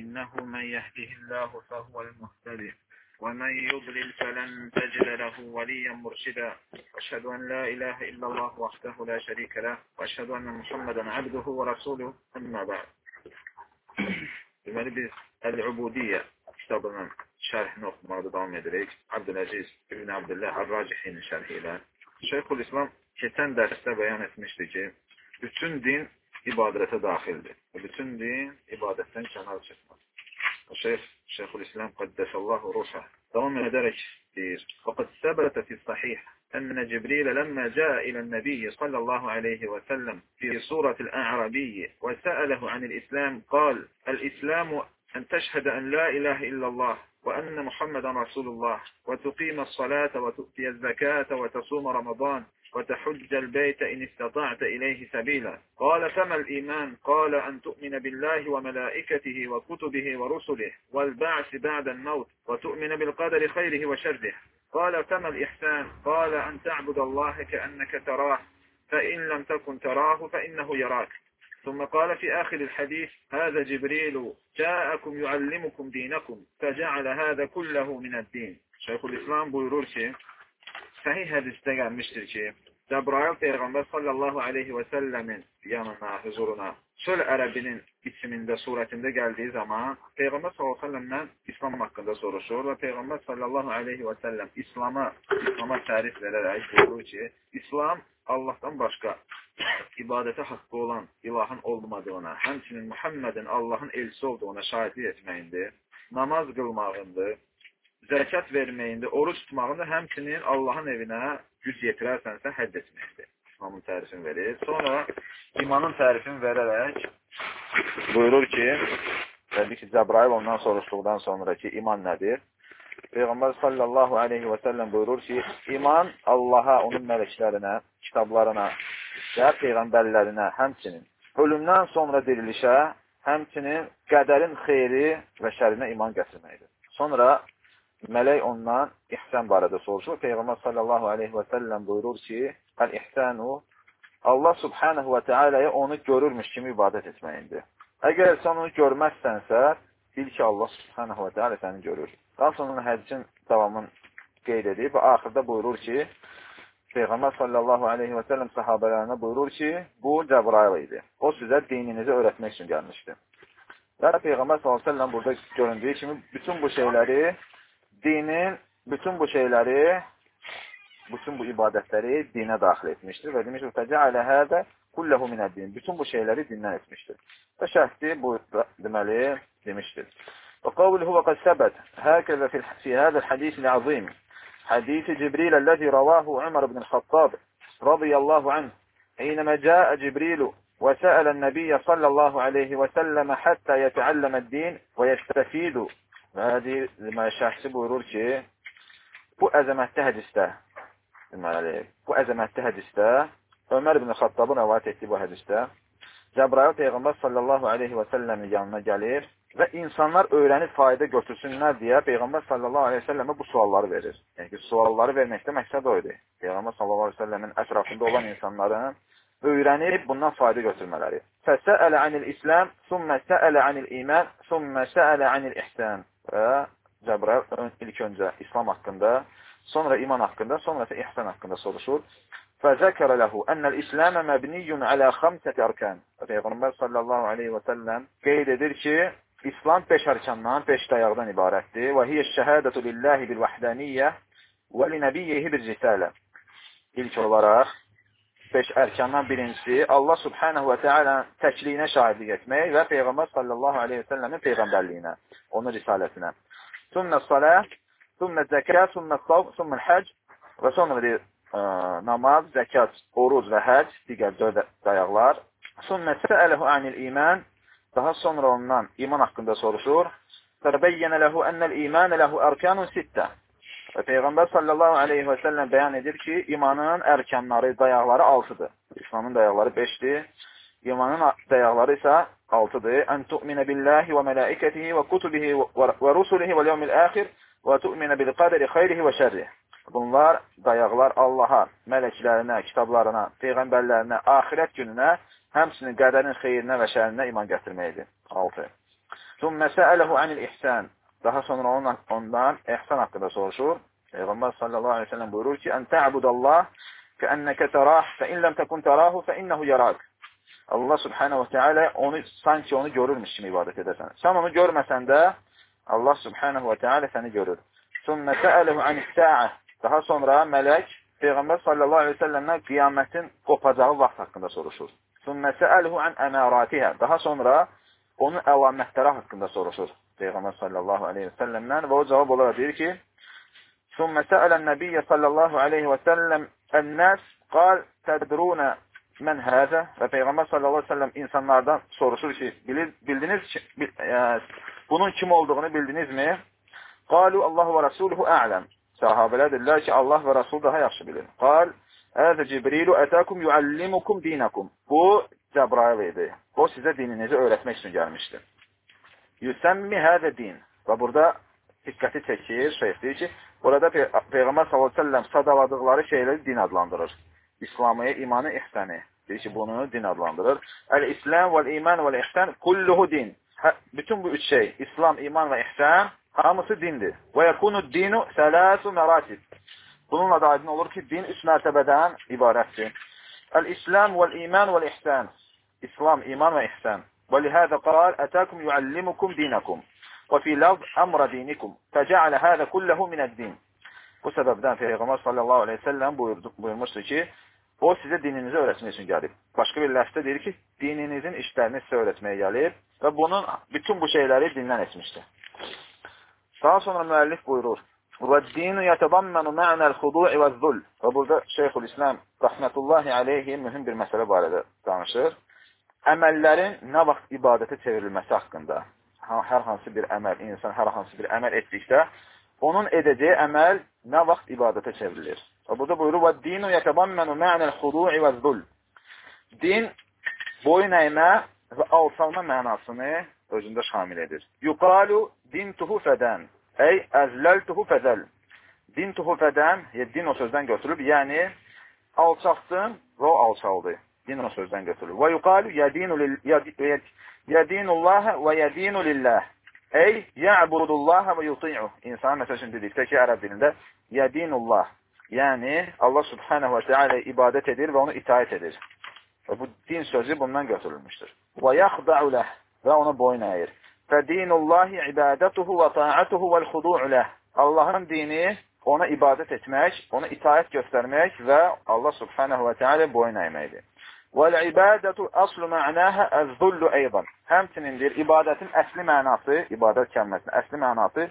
إنه من يهده الله فهو المهتدي ومن يضلل فلن تجد له وليا مرشدا. أشهد أن لا إله إلا الله وحده لا شريك له وأشهد أن محمدا عبده ورسوله أما بعد. الملبس العبودية كتابنا شارح نوخ مرضى مدريك عبد العزيز ابن عبد الله الراجحين شارحي له شيخ الإسلام كتن درسته بيان etmişti ki bütün din ibadətə daxildir. Bütün din ibadətdən kənar çıxmaz. Şeyx Şeyxul İslam Qəddəsəllahu ruhə devam edərək deyir. Faqad səbətə fi sahih أن جبريل لما جاء إلى النبي صلى الله عليه وسلم في سورة الأعرابي وسأله عن الإسلام قال الإسلام أن تشهد أن لا إله إلا الله وأن محمد رسول الله وتقيم الصلاة وتؤتي الزكاة وتصوم رمضان وتحج البيت إن استطعت إليه سبيلا. قال فما الإيمان؟ قال أن تؤمن بالله وملائكته وكتبه ورسله والبعث بعد الموت وتؤمن بالقدر خيره وشره. قال فما الإحسان؟ قال أن تعبد الله كأنك تراه فإن لم تكن تراه فإنه يراك. ثم قال في آخر الحديث هذا جبريل جاءكم يعلمكم دينكم فجعل هذا كله من الدين. شيخ الإسلام ki sahih hədisdə gəlmişdir ki Cəbrail Peyğəmbər sallallahu aleyhi və səlləmin yanına, huzuruna çöl ərəbinin biçimində, surətində gəldiyi zaman Peyğəmbər sallallahu aleyhi və səlləmdən İslam haqqında soruşur və Peyğəmbər sallallahu aleyhi və səlləm İslama, İslama tərif verərək buyurur ki, İslam Allahdan başqa ibadətə haqqı olan ilahın olmadığına, həmçinin Muhammedin Allahın elçisi olduğuna şahidlik etməyindir, namaz qılmağındır, zəkat verməyində, oruç tutmağında həmçinin Allahın evinə güc yetirərsənsə hədd etməkdir. İslamın tərifini verir. Sonra imanın tərifini verərək buyurur ki, təbii ki, Cəbrail ondan soruşduqdan sonra ki, iman nədir? Peyğəmbər sallallahu aleyhi və səlləm buyurur ki, iman Allaha, onun mələklərinə, kitablarına və peyğəmbərlərinə, həmçinin ölümdən sonra dirilişə, həmçinin qədərin xeyri və şərinə iman gətirməkdir. Sonra mələk ondan ihsən barədə soruşur. Peyğəmbər sallallahu aleyhi və səlləm buyurur ki, əl-ihsənu Allah subhanahu və teala'ya onu görürmüş kimi ibadət etməyindir. Əgər sən onu görməzsənsə, bil ki, Allah subhanahu və teala səni görür. Daha sonra hədisin davamını qeyd edib və axırda buyurur ki, Peyğəmbər sallallahu aleyhi və səlləm sahabələrinə buyurur ki, bu Cəbrail idi. O sizə dininizi öyrətmək üçün gəlmişdi. Və Peyğəmbər sallallahu aleyhi və səlləm burada göründüyü kimi bütün bu şeyləri dinin bütün bu şeyləri, bütün bu ibadətləri dinə daxil etmişdir və demişdir, fəcəalə hədə kulləhu minəddin. Bütün bu şeyləri dindən etmişdir. Və şəhdi bu deməli demişdir. Və qavluhu və qəd səbət həkəzə fi hədə hədisi azim جبريل الذي رواه عمر بن الخطاب رضي الله عنه حينما جاء جبريل وسأل النبي صلى الله عليه وسلم حتى يتعلم الدين ويستفيد Deməli, deməli, şəxsi buyurur ki, bu əzəmətli hədisdə, deməli, bu əzəmətli hədisdə, Ömər ibn Xattabın rəvayət etdiyi bu hədisdə, Cəbrail Peyğəmbər sallallahu aleyhi və səlləmin yanına gəlir və insanlar öyrənib fayda götürsünlər deyə Peyğəmbər sallallahu aleyhi və səlləmə bu sualları verir. Yəni ki, sualları verməkdə məqsəd o idi. Peyğəmbər sallallahu aleyhi və səlləmin ətrafında olan insanların öyrənib bundan fayda götürmələri. Fəsəələ anil İslam, sümmə səələ anil iman, sümmə səələ anil ihsan və Cəbrail ilk öncə İslam haqqında, sonra iman haqqında, sonra isə ihsan haqqında soruşur. Fəzəkərə ləhu ənəl İsləmə məbniyyun alə xamsəti ərkən. Peyğəmbər sallallahu aleyhi və səlləm qeyd edir ki, İslam beş ərkandan, beş dayaqdan ibarətdir. Vəhdəniyyə və li nəbiyyihi bil risələ. İlk olaraq, beş ərkandan birincisi Allah subhanahu və teala təkliyinə şahidlik etmək və Peyğəmbər sallallahu aleyhi və səlləmin peyğəmbərliyinə, onun risalətinə. Sünnə salə, sünnə zəkə, sünnə sav, sünnə həc və sonra deyir, ə, namaz, zəkat, oruz və həc, digər dörd dayaqlar. Sünnə səələhu anil iman, daha sonra ondan iman haqqında soruşur. Fərbəyyənə ləhu ənəl imanə ləhu ərkanun sittə. Və Peyğəmbər sallallahu aleyhi və səlləm bəyan edir ki, imanın ərkənləri, dayaqları 6-dır. İslamın dayaqları 5-dir. İmanın dayaqları isə 6-dır. Ən tu'minə billahi və mələikətihi və kutubihi və rusulihi və yevmil əxir və tu'minə bil qədəri xeyrihi və şərrihi. Bunlar dayaqlar Allaha, mələklərinə, kitablarına, peyğəmbərlərinə, axirət gününə, həmçinin qədərin xeyrinə və şərinə iman gətirməkdir. 6. Sümmə səələhu anil ihsan. Daha sonra ondan, ondan ihsan haqqında soruşur. Peyğəmbər sallallahu aleyhi ve sellem buyurur ki, "Ən ta'budallah kəənnəkə tərah, fə in ləm təkun tərahu, fə innehu yarak." Allah subhanahu wa ta'ala onu sanki onu görürmüş kimi ibadət edəsən. Sən onu görməsən də Allah subhanahu wa ta'ala səni görür. Sümmə səələhu anis-sə'ə. Daha sonra mələk Peyğəmbər sallallahu aleyhi ve sellemdən qiyamətin qopacağı vaxt haqqında soruşur. Sümmə səələhu an əməratiha. Daha sonra onun əlamətləri haqqında soruşur Peyğəmbər sallallahu aleyhi və səlləmdən və o cavab olaraq deyir ki, Sümmə səələn nəbiyyə sallallahu aleyhi və səlləm ən-nəs qal tədrunə mən həzə və Peyğəmbər sallallahu aleyhi və səlləm insanlardan soruşur ki, bilir, bildiniz ki, bil, ə, bunun kim olduğunu bildinizmi? Qalu Allahu və Rasuluhu a'ləm. Sahabələr dedilər ki, Allah və Rasul daha yaxşı bilir. Qal, Əzə Cibrilu ətəkum yuallimukum dinakum. Bu Cəbrail idi. O sizə dininizi öyrətmək üçün gəlmişdi. Yüsəmmi həzə din. Və burada diqqəti çəkir, şeyh deyir ki, burada Pey Peyğəmbər s.ə.v sadaladıqları şeyləri din adlandırır. İslamı, imanı, ihsəni. Deyir ki, bunu din adlandırır. Əl-İslam vəl-iman vəl-ihsan kulluhu din. Hə, bütün bu üç şey, İslam, iman və ihsan hamısı dindir. Və yəkunu dinu sələsu məratib. Bununla da aydın olur ki, din üç mərtəbədən ibarətdir. Əl-İslam vəl-iman vəl-ihsan. İslam, iman və ihsan. ولهذا قال أتاكم يعلمكم دينكم وفي لفظ أمر دينكم فجعل هذا كله من الدين Bu səbəbdən Peyğəmbər sallallahu aleyhi ve sellem buyurdu, buyurmuşdur ki, o sizə dininizi öyrətmək üçün gəlib. Başqa bir ləfsdə deyir ki, dininizin işlərini sizə öyrətməyə gəlib və bunun bütün bu şeyləri dindən etmişdir. Daha sonra müəllif buyurur, وَالدِّينُ يَتَضَمَّنُ مَعْنَى الْخُضُوعِ وَالذُّلْ Və burada Şeyhülislam rahmetullahi aleyhi mühüm bir məsələ barədə danışır. Əməllərin nə vaxt ibadətə çevrilməsi haqqında. Hər hansı bir əməl, insan hər hansı bir əməl etdikdə, onun edəcəyi əməl nə vaxt ibadətə çevrilir. Və burada buyurur, وَالدِّينُ يَتَضَمَّنُ مَعْنَى الْخُضُوعِ وَالذُّلْ Din boyun əymə və alçalma mənasını özündə şamil edir. Yuqalu dintuhu fədən Ey əzləltuhu fədəl. Din tuhu fədən, din o sözdən götürülüb, yəni alçaqdın və o alçaldı. Din o sözdən götürülüb. Və yuqalu yədinullaha və yədinu lillah. Ey ya'budullaha və yuti'u. İnsan məsəl üçün dedikdə ki, ərəb dilində yədinullah. Yəni Allah subhanahu və teala ibadət edir və onu itaət edir. Və bu din sözü bundan götürülmüşdür. Və yaxda'u ləh və ona boyun əyir. Fədinullahi ibadətuhu və ta'atuhu vəl-xudu'u ləh. Allahın dini ona ibadət etmək, ona itaət göstərmək və Allah subhanahu və teala boyun əyməkdir. Vəl-ibadətu aslu mənəhə əz-zullu eydan. Həmçinindir, ibadətin əsli mənası, ibadət kəlməsinin əsli mənası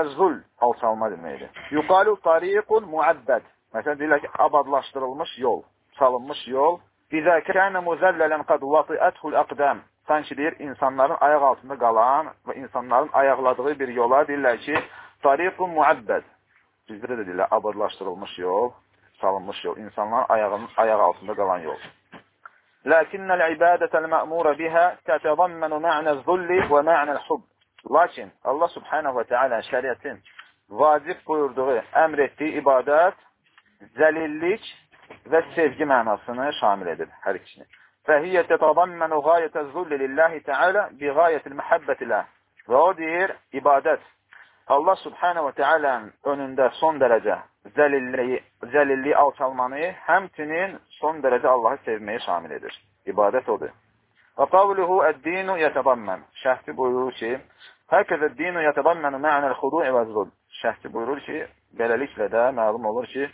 əz-zul, alçalma deməkdir. Yuqalu tariqun muəbbəd. Məsələn, deyirlər ki, abadlaşdırılmış yol, salınmış yol. İzə kənə muzəllələn qad vatiəthul əqdəm sanki deyir, insanların ayaq altında qalan və insanların ayaqladığı bir yola deyirlər ki, tariqun muəbbəd. Bizdə də deyirlər, abadlaşdırılmış yol, salınmış yol, insanların ayağının, ayaq altında qalan yol. لكن العبادة المأمورة بها تتضمن معنى الذل ومعنى الحب. Lakin Allah subhanahu ve teala şeriatın vacip buyurduğu, emrettiği ibadet, zelillik ve sevgi manasını şamil edir her ikisini. فَهِيَ تَتَضَمَّنُ غَايَةَ الظُّلِّ لِلّٰهِ تَعَالَى بِغَايَةِ الْمَحَبَّةِ لَهِ Ve o deyir, ibadet, Allah subhanə və tealənin önündə son dərəcə zəlilliyi, zəlilliyi alçalmanı, həmçinin son dərəcə Allahı sevməyi şamil edir. İbadət odur. Və qavluhu əd-dinu yətədammən. Şəhti buyurur ki, Həkəzə dinu yətədammənu mə'nəl xudu'i və zul. Şəhti buyurur ki, beləliklə də məlum olur ki,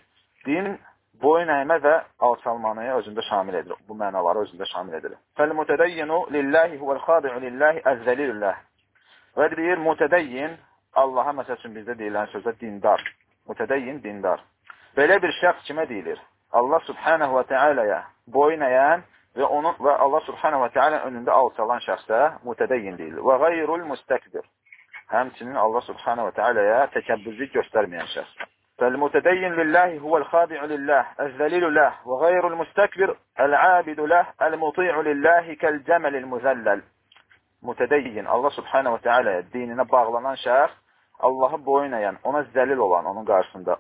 din boyun əymə və alçalmanı özündə şamil edir. Bu mənaları özündə şamil edir. Fəl-mutədeyyinu lillahi huvəl-xadi'u lillahi əzzəlilullah. Və deyir, mutədəyyin, Allaha məsəl üçün bizdə deyilən sözdə dindar. Mutədəyyin, dindar. Belə bir şəxs kimə deyilir? Allah subhanahu və teala'ya boyun əyən və onun və Allah subhanahu və teala önündə alçalan şəxsə mutədəyyin deyilir. Və qayrul mustakbir. Həmçinin Allah subhanahu və teala'ya təkəbbürlük göstərməyən şəxs. فالمتدين لله هو الخاضع لله الذليل له وغير المستكبر العابد له المطيع لله كالجمل المذلل Mutədəyyin, Allah subhanahu və teala dininə bağlanan şəxs, Allahı boyun əyən, ona zəlil olan onun qarşısında.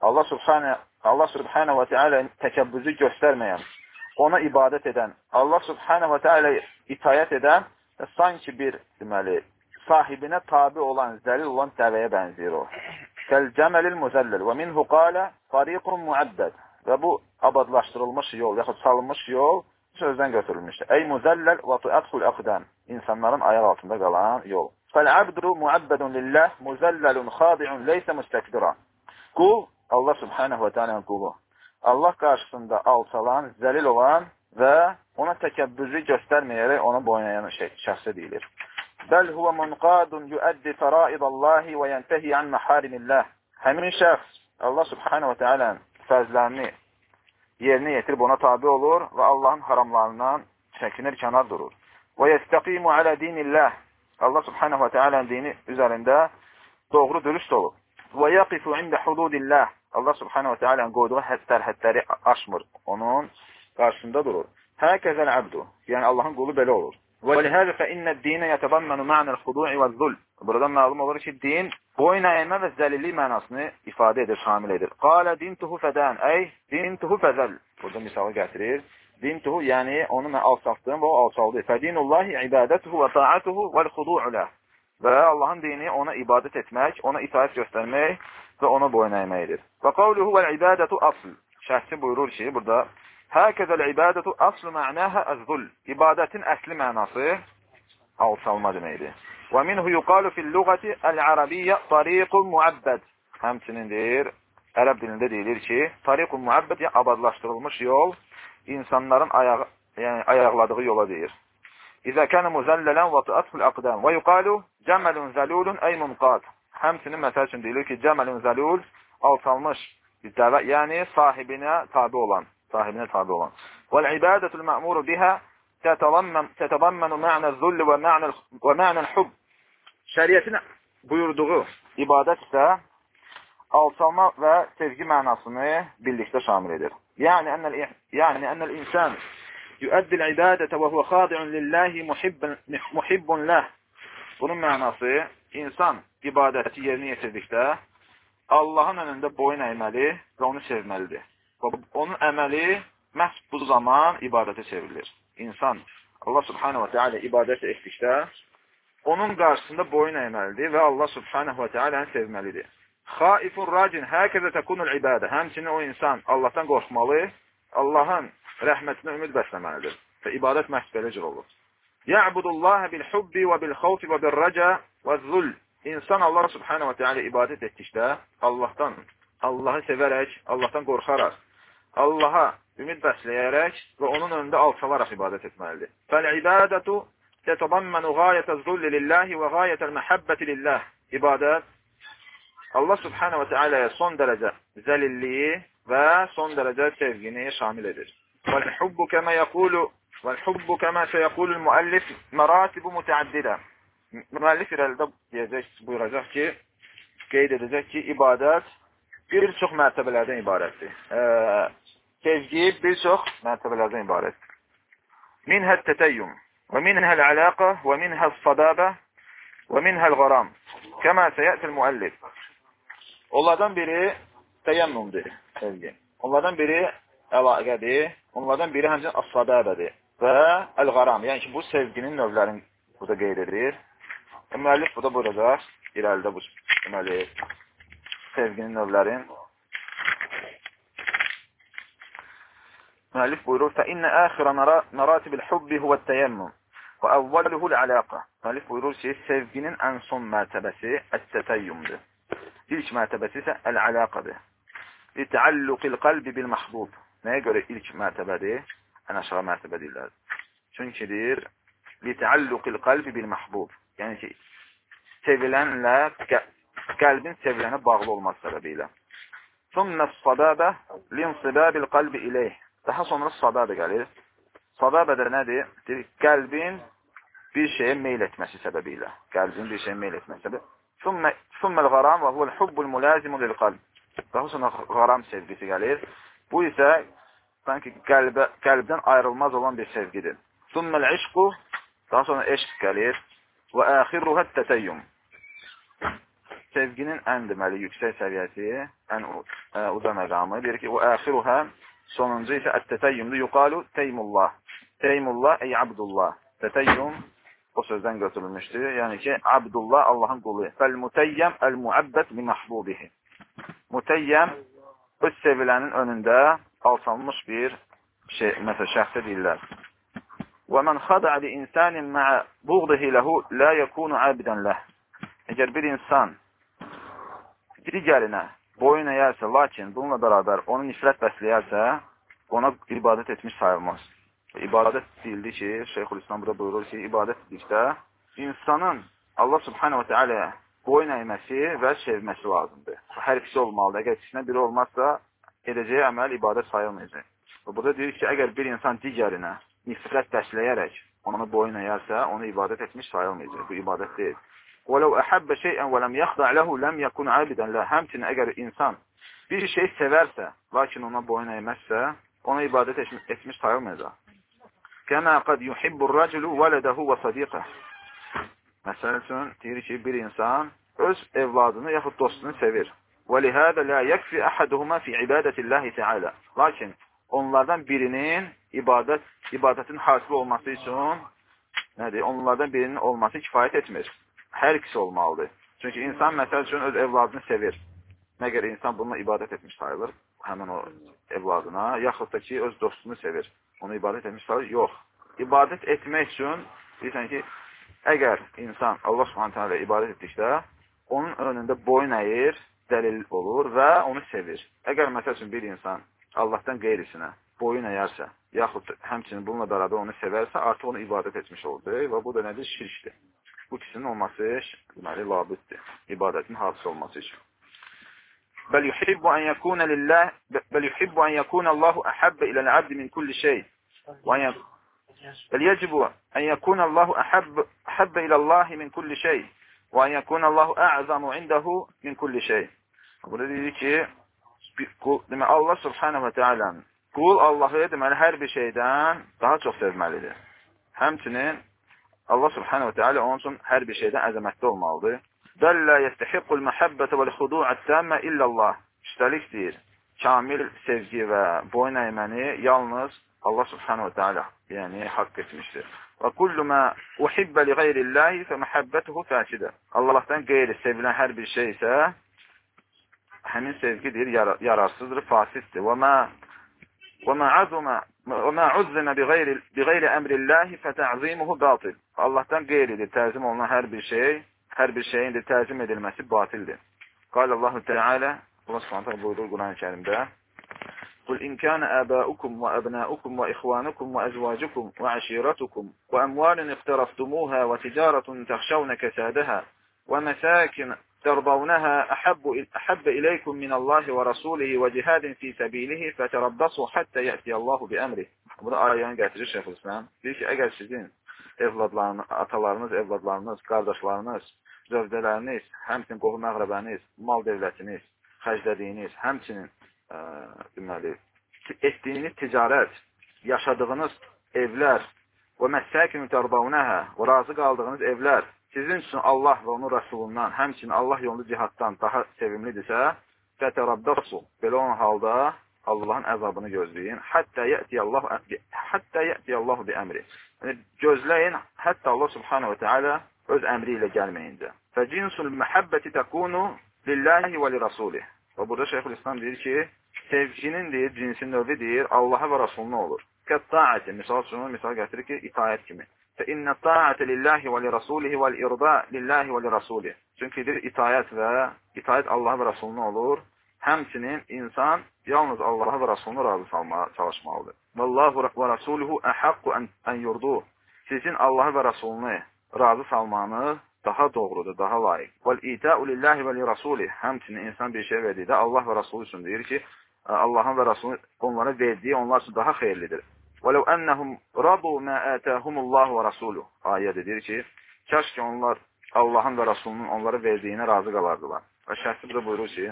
Allah subhanahu, Allah subhanahu və teala təkəbbüzü göstərməyən, ona ibadət edən, Allah subhanahu və teala itayət edən və sanki bir deməli, sahibinə tabi olan, zəlil olan dəvəyə bənzəyir o. Kəl-cəməlil müzəllil və minhu qalə tariqun muəddəd və bu abadlaşdırılmış yol, yaxud salınmış yol sözdən götürülmüşdür. Ey müzəlləl və tuəthul əqdən, insanların ayaq altında qalan yol. Fəl-əbdu muəbbədun lillah, müzəlləlun xadi'un leysə müstəkbira. Qul, Allah subhanəhu və teala qulu. Allah qarşısında alçalan, zəlil olan və ona təkəbbürlü göstərməyərək ona boynayan şey, şəxsə deyilir. Bəl huvə munqadun yuəddi fəraidallahi və yəntehi an məharimillah. Həmin şəxs Allah subhanə və teala fəzlərini yerinə yetirib ona tabi olur və Allahın haramlarından çəkinir, kənar durur. Və yəstəqimu alə dinillah. Allah subhanə və teala dini üzərində doğru dürüst olur. Və yaqifu ində hududillah. Allah subhanə və teala qoyduğu sərhədləri aşmır. Onun qarşısında durur. Həkəzəl əbdu. Yəni Allahın qulu belə olur. Və lihəzə fə innəd dinə yətəbəmməni mənəl xudu'i və zul. Buradan məlum olur ki, din boyun əymə və zəlillik mənasını ifadə edir, şamil edir. Qalə dintuhu fədən, əy dintuhu fəzəl. Burada misalı gətirir. Dintuhu, yəni onu mən alçaltdım və o alçaldı. Fədinullahi ibadətuhu və taatuhu vəl xudu'u ləh. Və Allahın dini ona ibadət etmək, ona itaət göstərmək və ona boyun əyməkdir. Və qavluhu vəl ibadətu asl. Şəhsi buyurur ki, burada Həkəzəl ibadətu aslı mənəhə əz-zul. İbadətin əsli mənası alçalma deməkdir. Və minhu yuqalu fil lüğəti əl-ərabiyyə tariqun muəbbəd. Həmçinin deyir, ərəb dilində deyilir ki, tariqun muəbbəd, yəni abadlaşdırılmış yol insanların ayağı, yəni ayaqladığı yola deyir. İzə kənə müzəllələn və tuətful əqdən və yuqalu cəməlun zəlulun əy munqad. Həmçinin məsəl üçün deyilir ki, cəməlun zəlul alçalmış bir dəvə, yəni sahibinə tabi olan sahibinə tabi olan. Vəl-ibadətul mə'muru bihə tətəzammanu mə'nə zülli və mə'nəl hub. Şəriyyətin buyurduğu ibadət isə alçalma və sevgi mənasını birlikdə şamil edir. Yəni ənəl yəni ənəl insan yuəddil ibadətə və huvə xadi'un lillahi muhibbun ləh. Bunun mənası insan ibadəti yerinə yetirdikdə Allahın önündə boyun əyməli və onu sevməlidir. Onun əməli məhz bu zaman ibadətə çevrilir. İnsan Allah subhanahu və teala ibadət etdikdə onun qarşısında boyun əyməlidir və Allah subhanahu və teala'nı sevməlidir. Xaifun racin həkəzə təkunul ibadə. Həmçinin o insan Allahdan qorxmalı, Allahın rəhmətinə ümid bəsləməlidir. Və ibadət məhz belə cür olur. Ya'budullaha bil hubbi və bil xawfi və bil raca və zul. İnsan Allah subhanahu və teala ibadət etdikdə Allahdan Allahı sevərək, Allahdan qorxaraq, Allaha ümid bəsləyərək və onun önündə alçalaraq ibadət etməlidir. Fəl-ibadətu tətədammanu qayətə zulli lillahi və qayətəl məhəbbəti lillah. İbadət Allah subhanə və tealəyə son dərəcə zəlilliyi və son dərəcə sevgini şamil edir. Vəl-hubbu kəmə yəqulu vəl-hubbu kəmə səyəqulul müəllif məratibu mütəaddidə. Müəllif irəlidə deyəcək, buyuracaq ki, qeyd edəcək ki, ibadət bir çox mərtəbələrdən ibarətdir. E, sevgi bir çox mərtəbələrdən ibarətdir. Minhəl tətəyyum və minhəl ələqə və minhəl sadabə və minhəl qaram. Kəmə səyətil müəllif. Onlardan biri təyəmmümdür, sevgi. Onlardan biri əlaqədir, onlardan biri həmçinin as-sadabədir və əl-qaram. Yəni ki, bu sevginin növlərini burada qeyd edir. E, müəllif burada buyuracaq, irəlidə bu deməli sevginin növlərin. Müəllif buyurur, فَإِنَّ آخِرَ مَرَاتِبِ الْحُبِّ هُوَ التَّيَمُّمْ وَأَوَّلُهُ الْعَلَاقَةِ Müəllif buyurur ki, sevginin ən son mərtəbəsi ət-tətəyyumdur. İlk mərtəbəsi isə əl-əlaqədir. Bitəalluqil qalbi bil mahbub. Nəyə görə ilk mərtəbədir? Ən aşağı mərtəbə deyirlər. Çünki deyir, bitəalluqil qalbi bil mahbub. Yəni ki, sevilənlə, qəlbin sevilənə bağlı olması səbəbilə. Sonra sadabə linsibabil qalbi ileyh. Daha sonra sadabə gəlir. Sadabə də nədir? Deyir, qəlbin bir şeyə meyl etməsi səbəbilə. Qəlbin bir şeyə meyl etməsi səbəbilə. Səbəbi. Summəl qaram və huvəl hubbul mülazimu lil qalb. Daha sonra qaram sevgisi gəlir. Bu isə sanki qəlbə, qəlbdən ayrılmaz olan bir sevgidir. Summəl işqu daha sonra eşq gəlir. Və əxirruhə tətəyyum sevginin ən deməli yüksək səviyyəsi, ən uca məqamı. Deyir ki, o əxiruhə sonuncu isə ət-tətəyyümdür. Yuqalu teymullah. Teymullah ey abdullah. Tətəyyüm o sözdən götürülmüşdür. Yəni ki, Abdullah Allahın qulu. Fəl-mutayyəm əl-muəbbəd li mahbubihi. Mutayyəm öz sevilənin önündə alçalmış bir şey, məsəl şəxsə deyirlər. Və mən xada'a li insanin ma'a buğdihi lahu la yakunu abidan lah. Əgər bir insan digərinə boyun əyərsə, lakin bununla bərabər onu nifrət bəsləyərsə, ona ibadət etmiş sayılmaz İbadət deyildi ki, Şeyxülislam burada buyurur ki, ibadət dedikdə insanın Allah subhanahu wa ta'ala boyun əyməsi və sevməsi lazımdır. Hər ikisi olmalıdır. Əgər ikisindən biri olmazsa, edəcəyi əməl ibadət sayılmayacaq. Və burada deyir ki, əgər bir insan digərinə nifrət bəsləyərək ona boyun əyərsə, onu ibadət etmiş sayılmayacaq. Bu ibadət deyil. وَلَوْ أَحَبَّ شَيْئًا وَلَمْ يَخْضَعْ لَهُ لَمْ يَكُنْ عَابِدًا لَهُ Həmçinin əgər insan bir şey sevərsə, lakin ona boyun əyməzsə, ona ibadət etmiş sayılmayacaq. Kəmə qad yuhibbur raculu vələdahu və sadiqah. Məsəl üçün, deyir ki, bir insan öz evladını yaxud dostunu sevir. Və lihədə la yəkfi əhaduhuma fi ibadətilləhi tealə. Lakin onlardan birinin ibadət, ibadətin hasil olması üçün nədir? Onlardan birinin olması kifayət etmir. Hər ikisi olmalıdır. Çünki insan məsəl üçün öz evladını sevir. Məgər insan bununla ibadət etmiş sayılır, həmin o evladına, yaxud da ki, öz dostunu sevir. Onu ibadət etmiş sayılır, yox. İbadət etmək üçün, deyirsən ki, əgər insan Allah subhanətə ilə ibadət etdikdə, onun önündə boyun əyir, dəlil olur və onu sevir. Əgər məsəl üçün bir insan Allahdan qeyrisinə boyun əyərsə, yaxud həmçinin bununla bərabər onu sevərsə, artıq onu ibadət etmiş oldu və bu da nədir? Şirkdir. Bu ikisinin olması deməli labiddir. İbadətin hadisi olması üçün. Yuhibbu an yakuna lillah bəl yuhibbu an yakuna Allahu ahabba ila al-'abd min kulli şey. Və بل يجب أن يكون الله أحب, أحب إلى الله من كل شيء وأن يكون الله أعظم عنده. Burada deyir ki, demək, Allah subhanahu wa ta'ala qul Allahı deməli, hər bir şeydən daha çox sevməlidir. Həmçinin Allah subhanahu wa ta'ala onun üçün hər bir şeydən əzəmətli olmalıdır. بل لا يستحق المحبة والخضوع التامة إلا الله. اشتلك دير كامل سيزي و بوين ايماني يالنز الله سبحانه وتعالى يعني حق اسمشتر وكل ما أحب لغير الله فمحبته فاسدة الله تعالى غير سيبلا هر بر شيء سا همين sevgi دير yararsızdır fasistir وما وما عظم وما عظم بغير بغير أمر الله فتعظيمه باطل الله تعالى غير تعظيم olan her bir hər bir şeyin də təzim edilməsi batildir. Qal Allahu Teala Allah Subhanahu buyurur Quran-Kərimdə قل إن كان آباؤكم وأبناؤكم وإخوانكم وأزواجكم وعشيرتكم وأموال اقترفتموها وتجارة تخشون كسادها ومساكن ترضونها أحب, أحب إليكم من الله ورسوله وجهاد في سبيله فتربصوا حتى يأتي الله بأمره Burada ayəni gətirir Şeyxülislam. Deyir ki, əgər sizin evladlarınız, atalarınız, evladlarınız, qardaşlarınız, zövcələriniz, həmçinin qohum əqrəbəniz, mal devlətiniz, xərclədiyiniz, həmçinin ə, deməli, etdiyiniz ticarət, yaşadığınız evlər və məsəkin tərdavunəhə və razı qaldığınız evlər sizin üçün Allah və onun rəsulundan, həmçinin Allah yolunda cihaddan daha sevimlidirsə, fətərabdasu. Belə olan halda Allahın əzabını gözləyin. Hətta yəti Allah hətta yəti Allah bi əmri. Yəni gözləyin hətta Allah subhanahu və təala öz əmri ilə gəlməyincə. Fə cinsul məhəbbəti təkunu lillahi və li rasulih. Və burada Şeyhülislam deyir ki, sevginin deyir, cinsin növü deyir, Allaha və Rasuluna olur. Kəttaati, misal üçün, misal gətirir ki, itayət kimi. Fə innə taati lillahi və li rasulihi və l-irda lillahi və li rasulih. Çünki deyir, itayət və itayət Allaha və Rasuluna olur. Həmçinin insan yalnız Allaha və Rasuluna razı salmağa çalışmalıdır. Vallahu və rasuluhu əhaqqu ən yurdu. Sizin Allah və Rasulunu razı salmanız daha doğrudur, daha layiq. Vəl ita'u lillahi və lirasulih. Həmçinin insan bir şey verdikdə Allah və Rasulü üçün deyir ki, Allahın və Rasulun onlara verdiyi onlar üçün daha xeyirlidir. وَلَوْ أَنَّهُمْ رَضُوا مَا آتَاهُمُ اللّٰهُ وَرَسُولُهُ Ayədə deyir ki, kaş ki onlar Allahın və Rasulunun onlara verdiyinə razı qalardılar. Və şəhsi burada buyurur ki,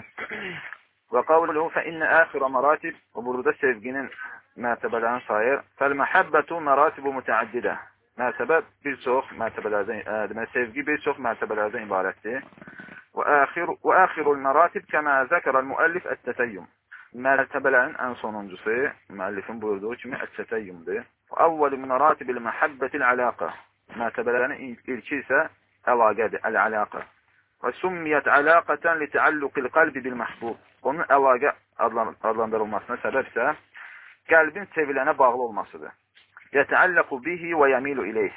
Və qavluhu fə innə əxirə məratib və burada sevginin mərtəbələrini sayır. Fəl-məhəbbətu məratibu mütəəddidə. Mərtəbə bir çox mərtəbələrdən, ə, demək, sevgi bir çox mərtəbələrdən ibarətdir. Və əxirul məratib kəmə zəkərəl müəllif ət-təsəyyüm mərtəbələrin ən sonuncusu, müəllifin buyurduğu kimi ət-təsəyyümdür. Əvvəl min maratibil məhəbbətil əlaqə. mərtəbələrin ilki isə əlaqədir, əl-ələqə. Və summiyyət əlaqətən li təalluqil qalbi bil məhbub. Onun əlaqə adlandırılmasına səbəb isə qəlbin sevilənə bağlı olmasıdır. Yətəalləqu bihi və yəmilu ileyh.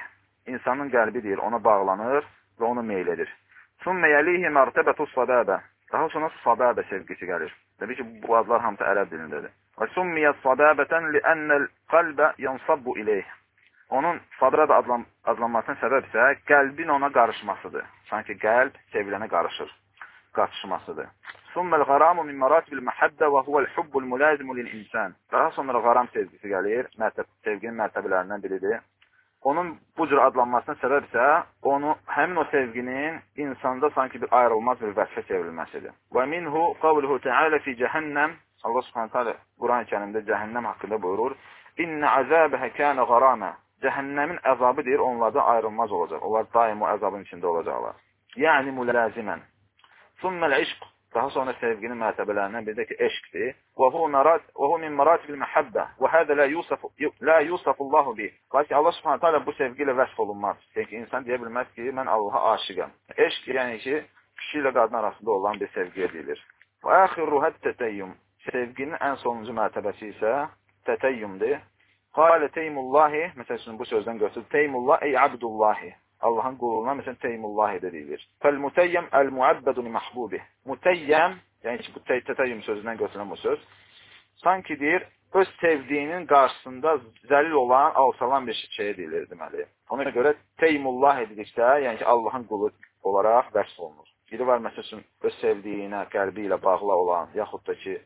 İnsanın qəlbi deyir, ona bağlanır və onu meyl edir. Sümmə yəlihi mərtəbətu sababə. Daha sonra sababə sevgisi gəlir. Təbii ki, bu adlar hamısı ərəb dilindədir. Və summiyyət sababətən liənnəl qalbə yansabbu ileyh. Onun da adlan adlanmasının səbəb isə qəlbin ona qarışmasıdır. Sanki qəlb sevilənə qarışır, qatışmasıdır. Summəl qaramu min maratibil məhəbbə və huvəl hubbul mülazimu lil insan. Daha sonra qaram sevgisi gəlir, mərtəb, sevginin mərtəbələrindən biridir. Onun bu cür adlanmasına səbəb isə onu həmin o sevginin insanda sanki bir ayrılmaz bir vəsfə çevrilməsidir. Və minhu qavluhu təala fi cəhənnəm Allah Subhanahu taala Quran-Kərimdə cəhənnəm haqqında buyurur: "İnne azabəhə kana qarama." Cəhənnəmin əzabı deyir, onlardan ayrılmaz olacaq. Onlar daim o əzabın içində olacaqlar. Yəni mulazimən. Summal işq daha sonra sevginin mərtəbələrindən biri də ki, eşqdir. Və hu marat və hu min maratibil məhəbbə və hada la yusaf la yusaf Allah bi. Lakin Allah Subhanahu taala bu sevgi ilə vəsf olunmaz. Yəni insan deyə bilməz ki, mən Allaha aşiqəm. Eşq yəni ki, kişi ilə qadın arasında olan bir sevgi deyilir. Və axiru həttəteyyum. Sevginin ən sonuncu mərtəbəsi isə tətəyyümdür. Qalə teymullahi, məsələn bu sözdən götür. Teymullah ey abdullahi. Allahın quluna məsələn Teymullahi də deyilir. Fəl-muteyyəm əl-muəbbədu li mahbubih. Muteyyəm, yəni ki, bu tətəyyüm sözündən götürülən bu söz, sanki deyir, öz sevdiyinin qarşısında zəlil olan, alçalan bir şeyə deyilir deməli. Ona görə Teymullah edildikdə, yəni ki, Allahın qulu olaraq vəsf olunur. Biri var, məsələn, öz sevdiyinə, qəlbi ilə bağlı olan, yaxud da ki,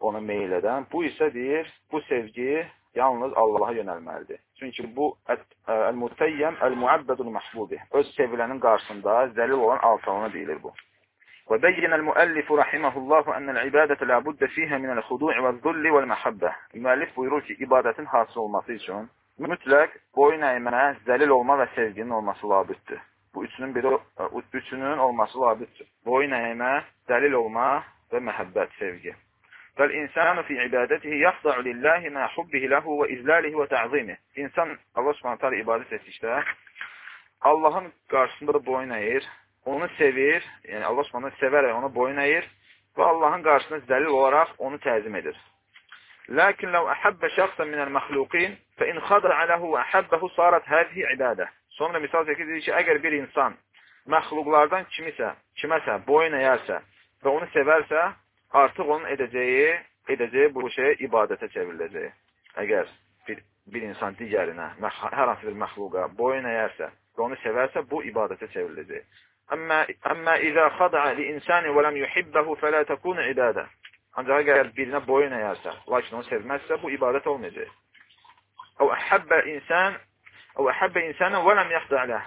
ona meyil edən. Bu isə deyir, bu sevgi yalnız Allaha yönəlməlidir. Çünki bu el-muteyyəm el-muabbedun məhbubi. Öz sevilənin qarşısında zəlil olan alçalana deyilir bu. Və bəyyin el-müəllifu rahiməhullahu ənəl ibadətə la buddə fiyhə minəl xudu'i və zulli vəl məhəbbə. Müəllif buyurur ki, ibadətin hasıl olması üçün mütləq boyun əymənə zəlil olma və sevginin olması labiddir. Bu üçünün biri, e, üçünün olması labiddir. Boyun əymə, zəlil olma və məhəbbət, sevgi. فالإنسان في عبادته يخضع لله مع حبه له وإzlalihi və ta'zimih. İnsan Allah Subhanahu taala ibadət etdikdə Allahın qarşısında da boyun əyir, onu sevir, yəni Allah Subhanahu sevərək ona boyun əyir və Allahın qarşısında zəlil olaraq onu təzim edir. Lakin law ahabba şəxsən minəl məxluqin fa in xada'a lahu və ahabbahu sarat hadhihi ibadə. Sonra misal çəkir ki, əgər bir insan məxluqlardan kimisə, kiməsə boyun əyərsə və onu sevərsə, artıq onun edəcəyi, edəcəyi bu şey ibadətə çevriləcək. Əgər bir, bir insan digərinə, hər hansı bir məxluqa boyun əyərsə və onu sevərsə, bu ibadətə çevriləcək. Əmmə, əmmə izə xada'a li insani və ləm yuhibbəhu fələ təkunu ibadə. Ancaq əgər birinə boyun əyərsə, lakin onu sevməzsə, bu ibadət olmayacaq. Əv əhəbbə insan, əv əhəbbə insanə və ləm yaxda'ləh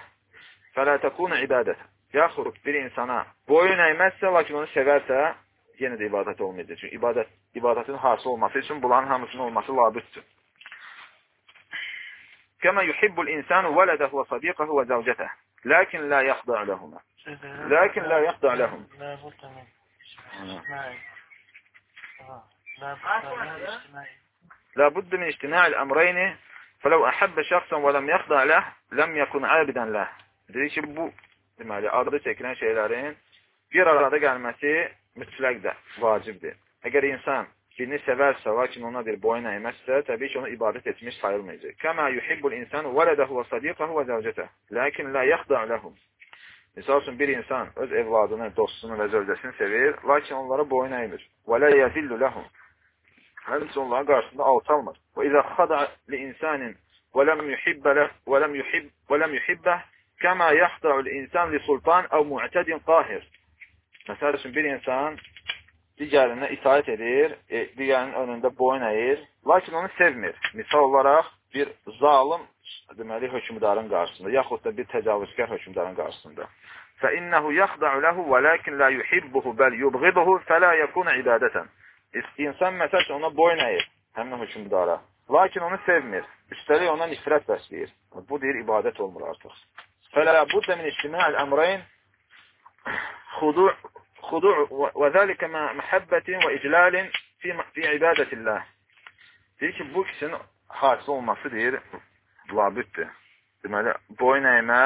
fələ təkunu ibadət. Yaxud bir insana boyun əyməzsə, lakin onu sevərsə, yenə də ibadət olmayacaq. Çünki ibadət, ibadətin hasil olması üçün bunların hamısının olması labiddir. Kəmə yuhibbul insanu vələdəhu və sadiqəhu və zəvcətəh. Lakin la yaxda' ləhumə. Lakin la yaxda' ləhum. لا بد من اجتماع الأمرين فلو أحب شخصا ولم يخضع له لم يكن عابدا له dedi ki bu deməli adı çəkilən şeylərin bir arada gəlməsi mütləqdə vacibdir. Əgər insan birini sevərsə, lakin ona bir boyun əyməzsə, təbii ki, onu ibadət etmiş sayılmayacaq. Kəmə yuhibbul insanu vələdəhu və sadiqəhu və zəvcətə. Lakin la yaxda' ləhum. Misal üçün, bir insan öz evladını, dostunu və zövcəsini sevir, lakin onlara boyun əymir. Və lə yəzillu ləhum. Həmçə onların qarşısında alçalmır. Və izə xada li insanin və ləm yuhibbə və ləm yuhibb və ləm yuhibbə kəmə yaxda'ul insan li sultan əv mu'tədin qahir. Məsəl üçün, bir insan digərinə itaət edir, e, digərinin önündə boyun əyir, lakin onu sevmir. Misal olaraq, bir zalim, deməli, hökümdarın qarşısında, yaxud da bir təcavüzkar hökümdarın qarşısında. فَإِنَّهُ يَخْدَعُ لَهُ وَلَكِنْ لَا يُحِبُّهُ بَلْ يُبْغِضُهُ فَلَا يَكُونَ عِبَادَةً İnsan məsəl üçün ona boyun əyir, həmin hökümdara. Lakin onu sevmir. Üstəlik ona nifrət bəsləyir. Bu deyir, ibadət olmur artıq. فَلَا بُدَّ مِنْ اجْتِمَاعِ الْأَمْرَيْنِ خضوع خضوع وذلك مع محبة وإجلال في في عبادة الله. Deyir ki, bu ikisinin hasil olması deyir, labiddir. deməli, boyun əymə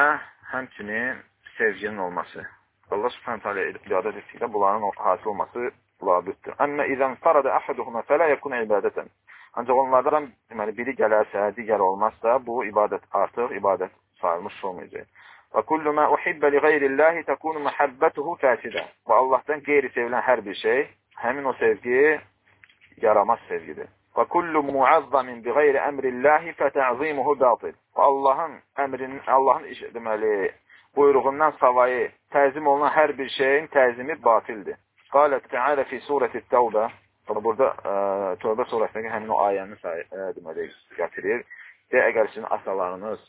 həmçinin sevginin olması. Allah subhanahu teala ibadət etdikdə bunların hasil olması labüddür. Əmmə izən farada əhaduhuma fələ yəkun ibadətən. Ancaq onlardan deməli, biri gələrsə, digər olmazsa, bu ibadət artıq ibadət sayılmış olmayacaq. Və kullu ma uhibbə li qeyrillahi takunu mahabbətuhu fasidə. Və Allahdan qeyri sevilən hər bir şey, həmin o sevgi yaramaz sevgidir. Və kullu muazzamin bi qeyri əmrillahi fətəzimuhu batil. Və Allahın əmrinin, Allahın iş, deməli, buyruğundan savayı təzim olunan hər bir şeyin təzimi batildir. Qalə Teala fi surəti Təvbə Burada ə, Tövbə surəsindəki həmin o ayəni ə, deməli, gətirir. De, əgər sizin atalarınız,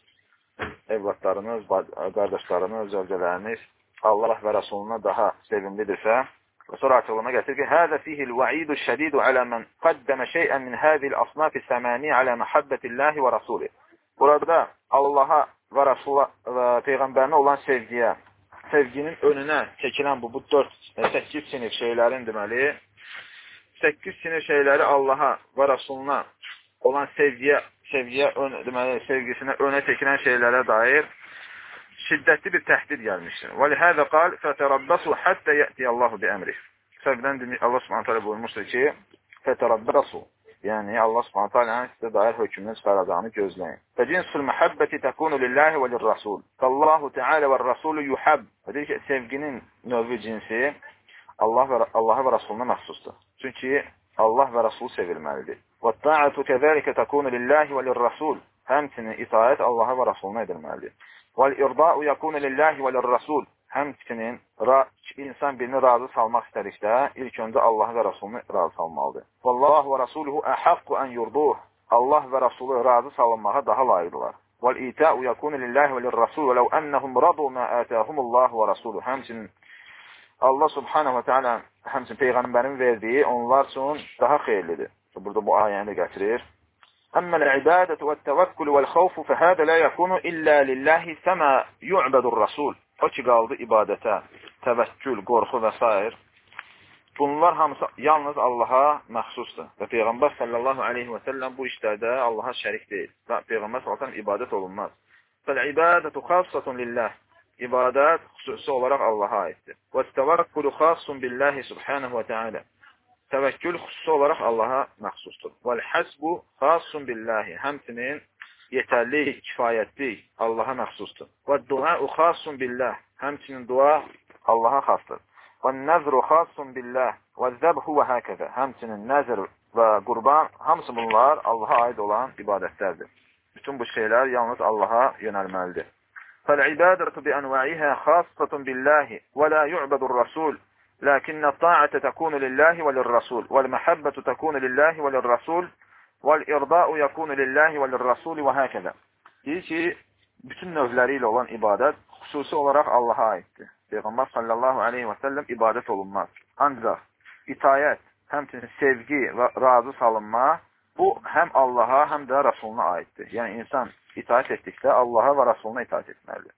evlatlarınız, qardaşlarınız, zövcələriniz Allah və Rasuluna daha sevimlidirsə, Və sonra açıqlama gətirir ki, "Həzə fihil vaidu şədidu alə men qaddama şey'ən min hadihi'l asnaf səmani alə muhabbetillahi və rasulih." Burada Allaha və Rasula və peyğəmbərinə olan sevgiyə, sevginin önünə çəkilən bu bu 4 8 e, sinif şeylərin deməli 8 sinif şeyləri Allaha və Rasuluna olan sevgiyə, sevgiyə ön, deməli sevgisinə önə çəkilən şeylərə dair şiddətli bir təhdid gəlmişdir. Və lihəzə qal fətərabbasu həttə yə'tiyəllahu bi əmrih. Səbəbdən Allah Subhanahu taala buyurmuşdur ki, fətərabbasu. Yəni Allah Subhanahu taala sizə dair hökmünü çıxaracağını gözləyin. Fəcinsul məhəbbəti təkunu lillahi və lirrasul. Allahu Teala və Rasulu yuhab. Deyir ki, sevginin növü cinsi Allah və Allaha və Rasuluna məxsusdur. Çünki Allah və Rasul sevilməlidir. Və ta'atu kəzəlikə təkunu lillahi və lirrasul. Həmçinin itaət Allaha və Rasuluna edilməlidir. Vəl-irda'u yakunu lillahi və lir-rasul. Həmçinin insan birini razı salmaq istədikdə ilk öncə Allah və Rasulunu razı salmalıdır. Vallahu və rasuluhu əhaqqu an yurduh. Allah və Rasulu razı salınmağa daha layiqdırlar. Vəl-ita'u yakunu lillahi və lir-rasul və law annahum radu ma atahumullah və rasuluhu. Həmçinin Allah subhanahu və teala həmçinin peyğəmbərin verdiyi onlar üçün daha xeyirlidir. Burada bu ayəni gətirir. أما العبادة والتوكل والخوف فهذا لا يكون إلا لله كما يعبد الرسول. O ki qaldı ibadətə, təvəkkül, qorxu və s. Bunlar hamısı yalnız Allaha məxsusdur. Və Peyğəmbər sallallahu aleyhi və səlləm bu işlərdə Allaha şərik deyil. Və Peyğəmbər sallallahu aleyhi ibadət olunmaz. Fəl-ibadətu xassatun lillah. İbadət xüsusi olaraq Allaha aiddir. Və təvəkkülü xassun billahi subhanahu və teala. Təvəkkül xüsusi olaraq Allaha məxsusdur. Vəl-həsbu xasun billahi. Həmçinin yetərlik, kifayətlik Allaha məxsusdur. Və-duau xasun billah. Həmçinin dua Allaha xasdır. Və-nəzru xasun billah. Və-zəbhu və həkəzə. Həmçinin nəzr və qurban, hamısı bunlar Allaha aid olan ibadətlərdir. Bütün bu şeylər yalnız Allaha yönəlməlidir. فالعبادة بأنواعها خاصة بالله ولا يعبد الرسول لكن الطاعة تكون لله وللرسول والمحبة تكون لله وللرسول والإرضاء يكون لله وللرسول وهكذا. Deyir bütün növləri ilə olan ibadət xüsusi olaraq Allaha aiddir. Peyğəmbər sallallahu aleyhi və səlləm ibadət olunmaz. Ancaq itayət, həmçinin sevgi və razı salınma bu həm Allaha, həm də Rasuluna aiddir. Yəni insan itaət etdikdə Allaha və Rasuluna itaət etməlidir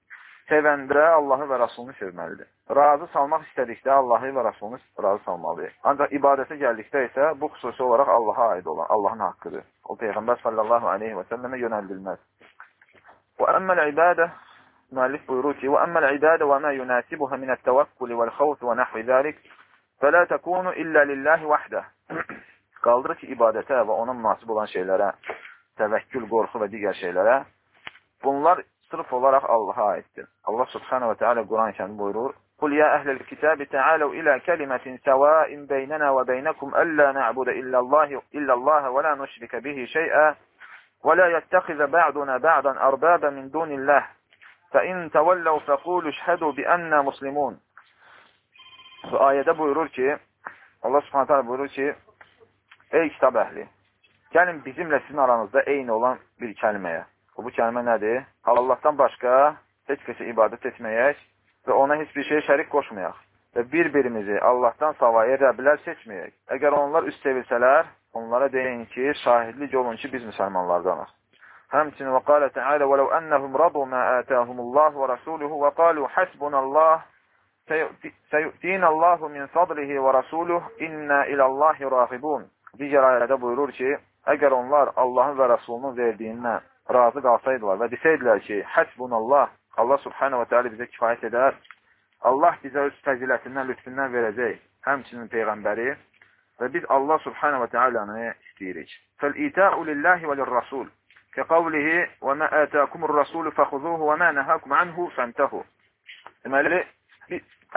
sevəndə Allahı və Rasulunu sevməlidir. Razı salmaq istədikdə Allahı və Rasulunu razı salmalıdır. Ancaq ibadətə gəldikdə isə bu xüsusi olaraq Allaha aid olan, Allahın haqqıdır. O Peyğəmbər sallallahu aleyhi və səlləmə yönəldilməz. Və əmməl ibadə müəllif buyurur ki, və əmməl ibadə və mə yunasibuhə minət təvəkkuli vəl xavt və nəhvi zəlik fələ təkunu illə lillahi vəhdə. Qaldırır ki, ibadətə və ona münasib olan şeylərə, təvəkkül, qorxu və digər şeylərə bunlar sırf olaraq Allaha aiddir. Allah subhanahu və teala Quran-ı kərim buyurur, Qul ya əhləl kitabi təaləv ilə kəlimətin səvain beynənə və beynəkum əllə nə'budə illəllahi və la nüşrikə bihi şeyə və la yəttəxizə bə'duna bə'dan ərbəbə min dunilləh fəin təvəlləv fəqulu şhədu bi ənnə muslimun. Bu ayədə buyurur ki, Allah subhanahu teala buyurur ki, ey kitab əhli, gəlin bizimlə sizin aranızda eyni olan bir kəlməyə. Və bu kəlmə nədir? Allahdan başqa heç kəsə ibadət etməyək və ona heç bir şeyə şərik qoşmayaq və bir-birimizi Allahdan savayı rəblər seçməyək. Əgər onlar üst sevilsələr, onlara deyin ki, şahidlik olun ki, biz müsəlmanlardanıq. Həmçinin və qalə təalə və ləv ənəhum radu mə ətəhumullah və rəsuluhu və qalu həsbunallah seyutinallahu min fadlihi və rəsuluhu inna ilallahi rəqibun. Digər ayədə buyurur ki, əgər onlar Allahın və Rəsulunun verdiyindən razı qalsaydılar və desəydilər ki, həsbunallah, Allah subhanahu wa ta'ala bizə kifayət edər, Allah bizə öz fəzilətindən, lütfündən verəcək, həmçinin Peyğəmbəri və biz Allah subhanahu wa ta'alanı istəyirik. Fəl-ita'u lillahi və lirrasul kəqavlihi və mə ətəkumur rasulu fəxuzuhu və mə nəhəkum anhu fəntəhu. Deməli,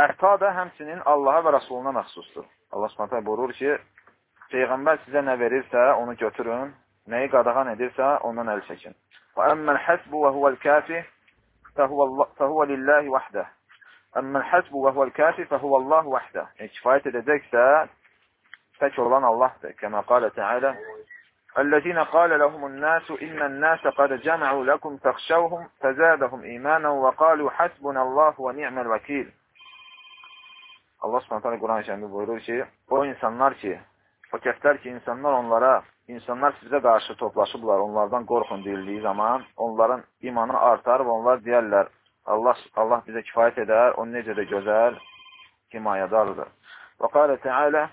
əta da həmçinin Allaha və Rasuluna məxsusdur. Allah subhanahu buyurur ki, Peyğəmbər sizə nə verirsə, onu götürün, nəyi qadağan edirsə, ondan əl çəkin. وأما الحسب وهو الكافي فهو, الله فهو لله وحده أما الحسب وهو الكافي فهو الله وحده كفاية edecekse tek olan Allah'tır. Kema kâle الذين قال لهم الناس إن الناس قد جمعوا لكم فاخشوهم فزادهم إيمانا وقالوا حسبنا الله ونعم الوكيل Allah subhanahu teala Kur'an-ı Kerim'de buyurur ki o insanlar ki o kefter ki insanlar onlara insanlar sizə qarşı toplaşıblar, onlardan qorxun deyildiyi zaman, onların imanı artar və onlar deyərlər, Allah, Allah bizə kifayət edər, o necə də gözəl himayədardır. Və qalə Teala,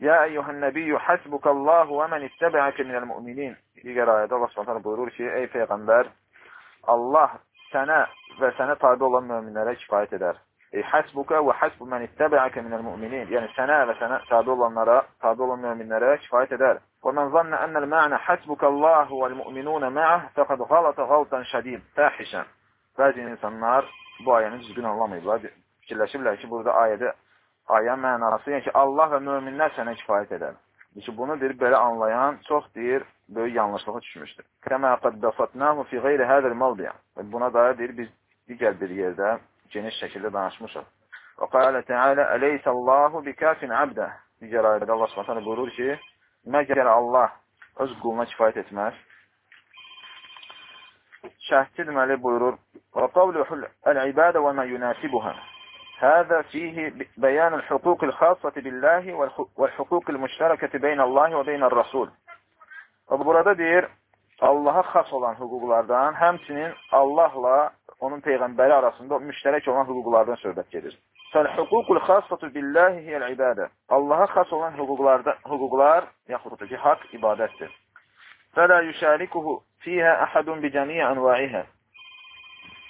Ya eyyuhən nəbiyyü hasbukallahu və mən ittəbəəkə minəl müminin. Digər ayədə Allah subhanətə buyurur ki, ey Peyğəmbər, Allah sənə və sənə tabi olan möminlərə kifayət edər. Ey hasbuka və hasbu mən ittəbəəkə minəl müminin. Yəni sənə və sənə tabi olanlara, tabi olan möminlərə kifayət edər. Və mən zannə ənəl mə'nə hasbukallahu vəl müminunə mə'əh fəqəd qalətə qaltan şədid, fəhişən. Bəzi insanlar bu ayəni düzgün anlamayıblar. Fikirləşirlər ki, burada ayədə ayə mənası, yəni ki, Allah və möminlər sənə kifayət edər. Ki, bunu deyir, belə anlayan çox deyir, böyük yanlışlığa düşmüşdür. Kəmə qad bəfatnahu fi qeyri hədəl mavdiya. Buna dair deyir, biz digər bir yerdə geniş şəkildə danışmışıq. Və qalə Teala, Əleyhisəllahu bikafin abdə. Digər ayədə Allah Subhanahu buyurur ki, məgər Allah öz quluna kifayət etməz. Şəhətçi deməli buyurur, və qavluhul əl-ibadə və mə yunasibuhə. هذا فيه بيان الحقوق الخاصة بالله والحقوق المشتركة بين Allah ve beynel Rasul. Və burada deyir, Allaha xas olan hüquqlardan, həmçinin Allahla onun Peyğəmbəri arasında müştərək olan hüquqlardan söhbət gedir. Fəl-hüququl xassatu billahi hiyəl ibadə. Allaha xas olan hüquqlarda, hüquqlar, yaxud da ki, haqq ibadətdir. Fələ yüşərikuhu fiyhə əhədun bi cəmiyə ənvaihə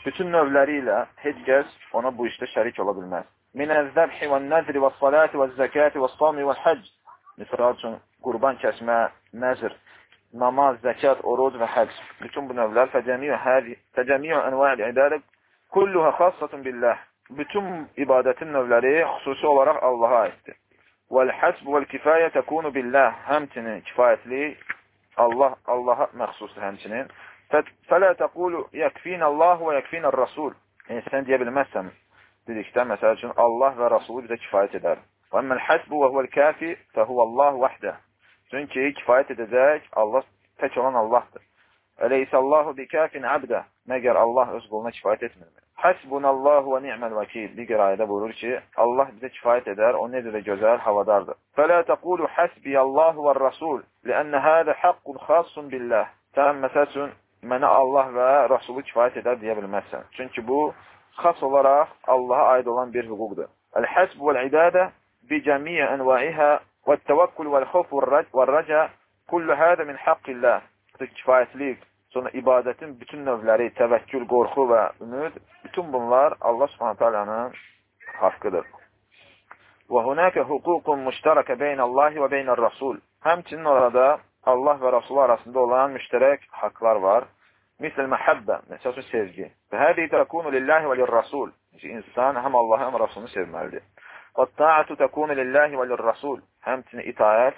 bütün növləri ilə heç kəs ona bu işdə şərik ola bilməz. Minəz-zəbhi və nəzri və salati və zəkati və sami və həc. Misal üçün, qurban kəsmə, nəzr, namaz, zəkat, oruc və həc. Bütün bu növlər fəcəmiyyə ənvəl ibadə kulluha xassatun billah. Bütün ibadətin növləri xüsusi olaraq Allaha aiddir. Vəl-həsb vəl-kifayə təkunu billah. Həmçinin kifayətli Allah, Allaha məxsusdur həmçinin. Fələ təqulu yəkfinə Allah və yəkfinə Rasul. Yəni, sən deyə bilməzsən dedikdə, məsəl üçün, Allah və Rasulü bizə kifayət edər. Və əmməl həsbu və huvəl kəfi fəhuvə Allah vəhdə. Çünki kifayət edəcək Allah tək olan Allahdır. Əleyhisəllahu bi kəfin abdə. Məgər Allah öz qoluna kifayət etmirmi? Həsbunallahu və ni'məl vəkil. Digər ayədə buyurur ki, Allah bizə kifayət edər, o necə də gözəl havadardır. Fələ təqulu həsbiyallahu və rasul, ləənnə hədə haqqun xasun billah. Sən məsəl üçün mənə Allah və Rasulü kifayət edər deyə bilməzsən. Çünki bu, xas olaraq Allaha aid olan bir hüquqdur. Əl-həsb vəl-ibadə bi cəmiyyə ənvaihə və-təvəkkül vəl-xof vəl-rəca kullu hədə min haqqillah. Kifayətlik, sonra ibadətin bütün növləri, təvəkkül, qorxu və ümid, bütün bunlar Allah subhanətə alanın haqqıdır. Və hunəkə hüququn müştərəkə beynəllahi və beynər-rasul. Həmçinin orada Allah və Rasul arasında olan müştərək haqlar var. Misl məhəbbə, məsəl sevgi. Və hədi təkunu lillahi və lirrasul. İnsan həm Allahı, həm Rasulunu sevməlidir. Təkunu lillahi və lirrasul. Həmçinin itayət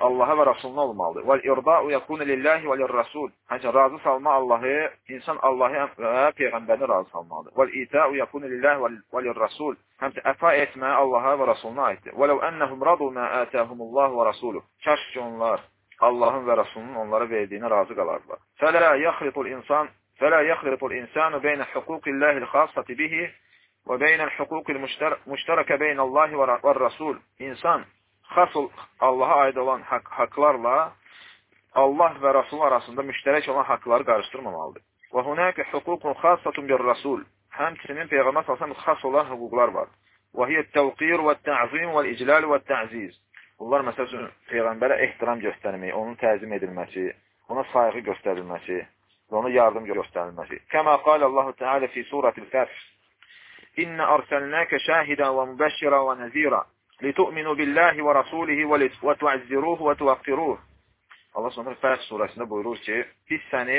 Allaha və Rasuluna olmalıdır. Və irda'u yakunu lillahi və lirrasul. Həmçinin razı salma Allahı, insan Allahı və Peyğəmbərini razı salmalıdır. Və ita'u yakunu lillahi və lirrasul. Həmçinin əfa etmə Allaha və Rasuluna aiddir. Və ləv ennəhum radu mə ətəhumullah və rasuluh. Kaş ki onlar Allahın və Rasulunun onlara verdiyinə razı qalardılar. Fələ yaxritul insan fələ yaxritul insanu beynə hüquqillahil xassati bihi və beynə hüquqil müştərəkə beynəllahi və Rasul. İnsan xas Allaha aid olan haqq, haqlarla Allah və Rasul arasında müştərək olan haqları qarışdırmamalıdır. Və hunəkə hüququn xassatun bir Rasul. Həmçinin Peyğəmbər sallallahu xas olan hüquqlar var. Və hiyə təvqir və təzim və iclal və təziz. Bunlar məsəl üçün Peyğəmbərə ehtiram göstərmək, onun təzim edilməsi, ona sayğı göstərilməsi, və ona yardım göstərilməsi. Kəmə qal Allah Teala fi suratil Fəth. Şahidan və mübəşşiran və nəzira litu'minu billahi və rasulihi və tu'azziruhu və tuwaqqiruhu. Allah Subhanahu Fəth surəsində buyurur ki, biz səni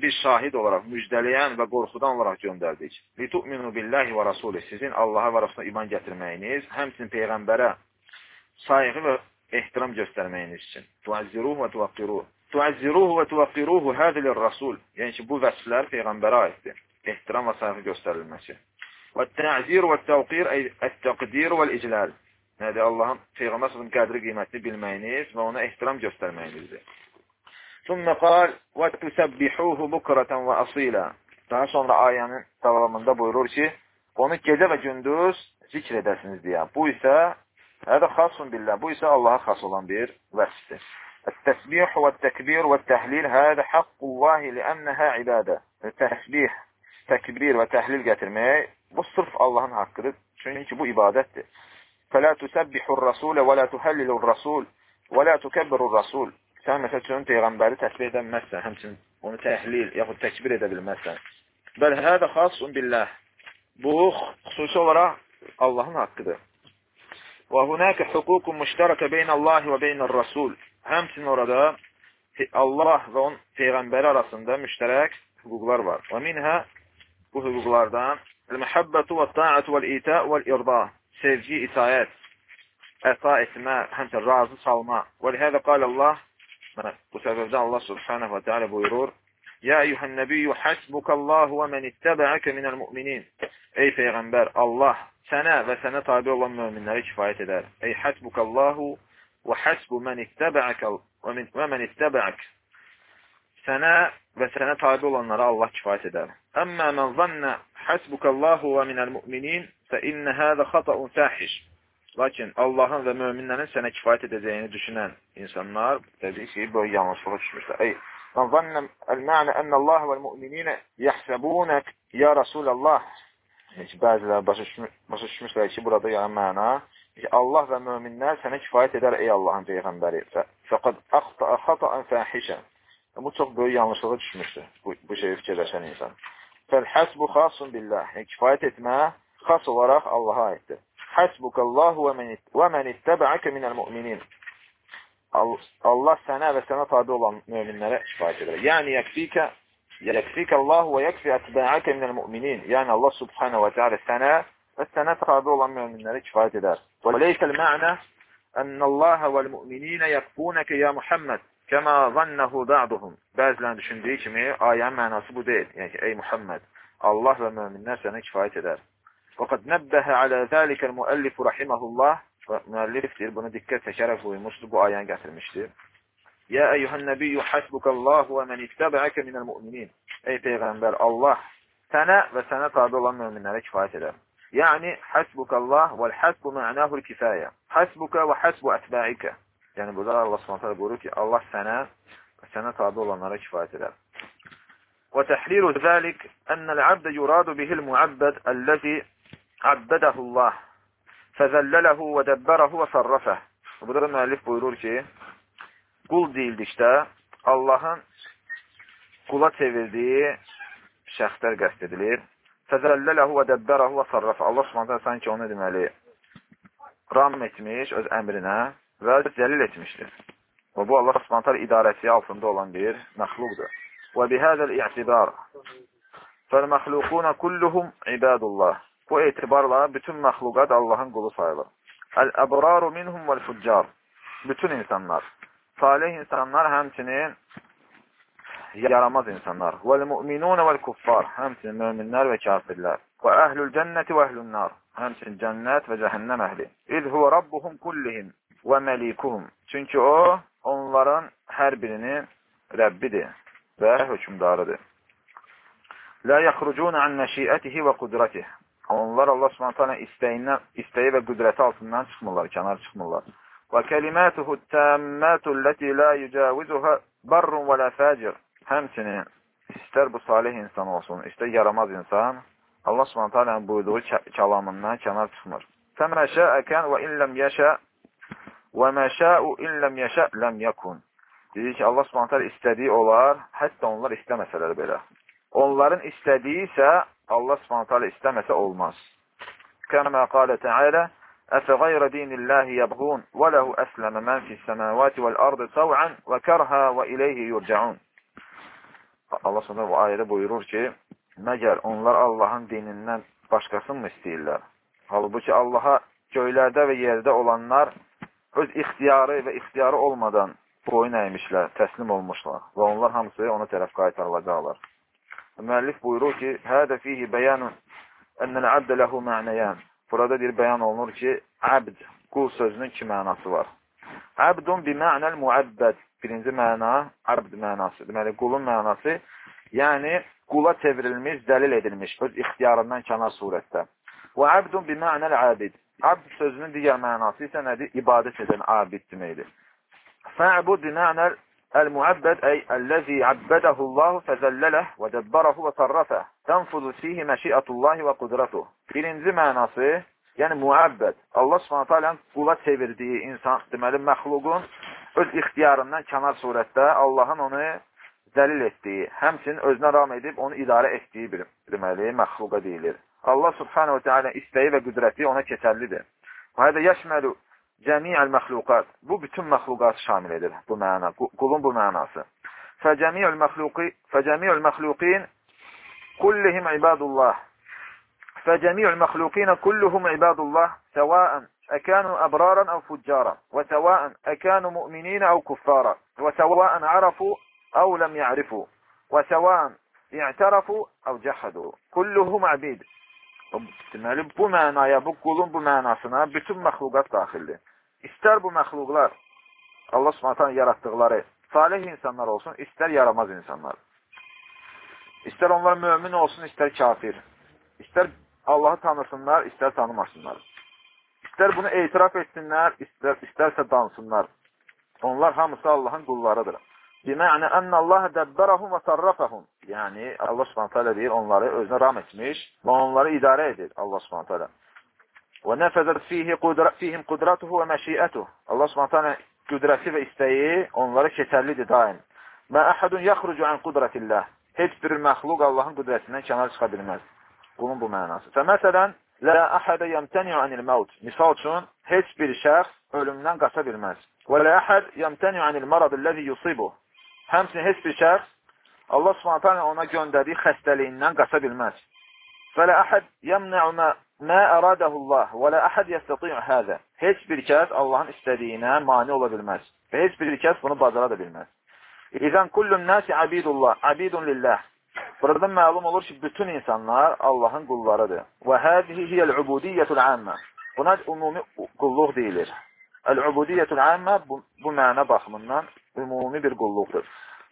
bir şahid olaraq müjdələyən və qorxudan olaraq göndərdik. Litu'minu billahi və rasulihi. Sizin Allaha və Rasuluna iman gətirməyiniz, həmçinin peyğəmbərə sayğı və ehtiram göstərməyiniz üçün. Tuazziruhu və tuvaqqiruhu. Tuazziruhu və tuvaqqiruhu hədilir rasul. Yəni ki, bu vəsflər Peyğəmbərə aiddir. Ehtiram və sayğı göstərilməsi. Və təzir və təvqir ət-təqdir və iclal. Yəni, Allahın Peyğəmbər sözün qədri qiymətini bilməyiniz və ona ehtiram göstərməyinizdir. Sümmə qal və tüsəbbihuhu bukratan və asila. Daha sonra ayənin davamında buyurur ki, onu gecə və gündüz zikr edəsiniz deyə. Bu isə Hədə xasun billah. Bu isə Allaha xas olan bir vəsfdir. التسبيح والتكبير والتهليل هذا حق الله لأنها عبادة. Təsbih, təkbir və təhlil gətirmək Bu sırf Allahın haqqıdır. Çünki bu ibadətdir. Fələ tüsəbbihur rasulə və lə tuhəllilur rasul və lə tükəbbirur rasul. Sən məsəl üçün Peyğəmbəri təsbih edəməzsən, həmçinin onu təhlil yaxud təkbir edə bilməzsən. Bəli, hədə xasun billəh. Bu, xüsusi olaraq Allahın haqqıdır. Və hunəkə hüququn müştərəkə beynəllahi və beynəl-rasul. Həmçinin orada Allah və onun Peyğəmbəri arasında müştərək hüquqlar var. Və minhə bu hüquqlardan el-məhəbbətu və ta'atu vəl-itə vəl-irda. Sevgi, itayət, əta etmə, həmçinin razı salma. Və lihədə qal Allah, bu səbəbdə Allah subhanahu və teala buyurur, Ya eyyuhən nəbiyyü hasbukallahu və mən ittəbəəkə minəl müminin. Ey Peyğəmbər, Allah sənə və sənə tabi olan möminlərə kifayət edər. Ey həsbukallahu və həsbu mən ittəbəək və mən ittəbəək. Sənə və sənə tabi olanlara Allah kifayət edər. Əmmə mən zannə həsbukallahu və minəl müminin fə innə hədə xata'un fəhiş. Lakin Allahın və möminlərin sənə kifayət edəcəyini düşünən insanlar, təbii ki, böyük yanlışlığa düşmüşlər. Ey, mən zannə əl-mə'nə ənə Allah və l-mü'minинə yəhsəbunək ya Rasulallah ki, bəziləri başa, başa düşmüşlər ki, burada yəni məna ki, Allah və möminlər sənə kifayət edər ey Allahın Peyğəmbəri. Fəqad əxtə xata'ən fəhişən. Bu çox böyük yanlışlığa düşmüşdür, bu, bu şeyi fikirləşən insan. Fəl-həsbu xasun billah. Yəni, kifayət etmə xas olaraq Allaha aiddir. Həsbukallahu və mən ittəbəəkə minəl müminin. Allah sənə və sənə tabi olan möminlərə kifayət edər. Yəni, yəkfikə yəkfik Allah və yəkfi ətbəəkə minəl müminin. Yəni Allah subhanahu və teala sənə və sənə tabi olan möminlərə kifayət edər. Və leysəl mə'nə ən Allah vəl müminинə yəkfunəkə ya Muhammed kəmə zannəhu ba'duhum. Bəzilərin düşündüyü kimi ayənin mənası bu deyil. Yəni ki, ey Muhammed, Allah və möminlər sənə kifayət edər. Və qad nəbbəhə alə zəlikəl müəllif rahiməhullah və müəllif deyir, bunu diqqət çəkərək buyurmuşdur, bu ayəni gətirmişdir. Ya eyyuhən nəbiyyü hasbukallahu və mən ittəbəəkə minəl müminin. Ey Peyğəmbər, Allah sənə və sənə tabi olan möminlərə kifayət edər. Yəni, hasbukallah vəl hasbu mə'nahul kifayə. Hasbuka və hasbu ətbəikə. Yəni, burada Allah s.ə. buyurur ki, Allah sənə və sənə tabi olanlara kifayət edər. وتحرير ذلك أن العبد يراد به المعبد الذي عبده الله فذلله ودبره وصرفه. Burada müəllif buyurur ki, qul deyildikdə Allahın qula çevirdiyi şəxslər qəst edilir. Fəzəllələhu və dəbbərəhu və sarrafa. Allah subhanətə sanki onu deməli ram etmiş öz əmrinə və zəlil etmişdir. Və bu Allah subhanətə idarəsi altında olan bir məxluqdur. Və bihədəl i'tibar fəl-məxluquna kulluhum ibadullah. Bu etibarla bütün məxluqat Allahın qulu sayılır. Əl-əbraru minhum vəl-fuccar. Bütün insanlar salih insanlar həmçinin yaramaz insanlar. Vəl-mü'minun vəl-kuffar, həmçinin möminlər və kafirlər. Və əhlül cənnəti və əhlün nar, həmçinin cənnət və cəhənnəm əhli. İz huvə rabbuhum kullihim və məlikuhum. Çünki o, onların hər birinin Rəbbidir və hökümdarıdır. La yaxrucuna an məşiətihi və qudratihi. Onlar Allah Subhanahu istəyindən, istəyi və qüdrəti altından çıxmırlar, kənar çıxmırlar. Və kəlimatuhu təmmatu ləti la yücavizühə barrun və lə fəcir. Həmçinin, istər bu salih insan olsun, istər yaramaz insan, Allah subhanət hələnin buyurduğu kəlamından kənar çıxmır. Fəmə şəəkən və in ləm yəşə və mə şəu in ləm yəşə ləm yəkun. Deyir ki, Allah subhanətə istədiyi olar, hətta onlar istəməsələr belə. Onların istədiyi isə Allah subhanətə istəməsə olmaz. Kəmə qalə Teala أفغير دين الله يبغون وله أسلم من في السماوات والأرض طوعا وكرها وإليه يرجعون Allah sonra bu ayədə buyurur ki, məgər onlar Allahın dinindən başqasını mı istəyirlər? Halbuki Allaha göylərdə və yerdə olanlar öz ixtiyarı və ixtiyarı olmadan boyun əymişlər, təslim olmuşlar və onlar hamısı ona tərəf qaytarılacaqlar. Müəllif buyurur ki, Hədə fihi bəyanun ennəl abdə ləhu mə'nəyən Burada bir bəyan olunur ki, əbd, qul sözünün iki mənası var. Əbdun bi mənəl muəbbəd. Birinci məna, əbd mənası. Deməli, qulun mənası, yəni qula çevrilmiş, dəlil edilmiş, öz ixtiyarından kənar surətdə. Və əbdun bi mənəl əbid. Abd sözünün digər mənası isə nədir? İbadət edən abid deməkdir. Fə'bud dinanər el-muəbbəd ey əlləzi əbbədəhullahu fəzəllələh və dəbbərəhu və sarrafəh tənfudu fihi məşiətullahi və qudratuh. Birinci mənası, yəni müəbbəd. Allah subhanətə aləm qula çevirdiyi insan, deməli məxluqun öz ixtiyarından kənar surətdə Allahın onu dəlil etdiyi, həmçinin özünə ram edib onu idarə etdiyi bir, deməli, məxluqa deyilir. Allah subhanahu teala istəyi və qüdrəti ona keçərlidir. Və hədə yəşməlu cəmi'əl məxluqat. Bu bütün məxluqatı şamil edir bu məna, qulun bu mənası. Fəcəmi'əl məxluqi, fəcəmi'əl məxluqin kullihim ibadullah. Fəcəmi'əl məxluqin kulluhum ibadullah səvaən أكانوا أبرارا أو فجارا وسواء أكانوا مؤمنين أو كفارا وسواء عرفوا أو لم يعرفوا وسواء اعترفوا أو جحدوا كلهم عبيد Deməli, bu mənaya, bu qulun bu mənasına bütün məxluqat daxildir. İstər bu məxluqlar Allah subhanətən yaratdıqları salih insanlar olsun, istər yaramaz insanlar. İstər onlar mömin olsun, istər kafir. İstər Allahı tanısınlar, istər tanımasınlar. İstər bunu etiraf etsinlər, istər, istərsə dansınlar. Onlar hamısı Allahın qullarıdır. Bimənə ənə Allah dəbbərəhum və sarrafəhum. Yəni, Allah subhanətə deyir, onları özünə ram etmiş və onları idarə edir Allah subhanətə. Və nəfəzət fihi qudra, fihim qudratuhu və məşiyyətuh. Allah subhanətə qüdrəti və istəyi onlara keçərlidir daim. Mə əhədun yaxrucu ən qudratillah. Heç bir məxluq Allahın qüdrətindən kənar çıxa bilməz. Bunun bu mənası. Və məsələn, lə əhədə yəmtəni'u anil məvt. Misal üçün, heç bir şəxs ölümdən qaça bilməz. Və lə əhəd yəmtəni'u anil maradilləzi yusibuh. Həmçinin heç bir şəxs Allah subhanətə ona göndərdiyi xəstəliyindən qaça bilməz. Və lə əhəd yəmnə'u Mə əradəhullah və lə əhəd yəstəti'u həzə. Heç bir kəs Allahın istədiyinə mani ola bilməz. Və heç bir kəs bunu bacara da bilməz. İzən kullun nəsi abidullah, abidun lillah. Burada məlum olur ki, bütün insanlar Allahın qullarıdır. Və həzihi hiyəl-ubudiyyətul əmmə. Buna ümumi qulluq deyilir. Əl-ubudiyyətul əmmə bu, bu mənə baxımından ümumi bir qulluqdur.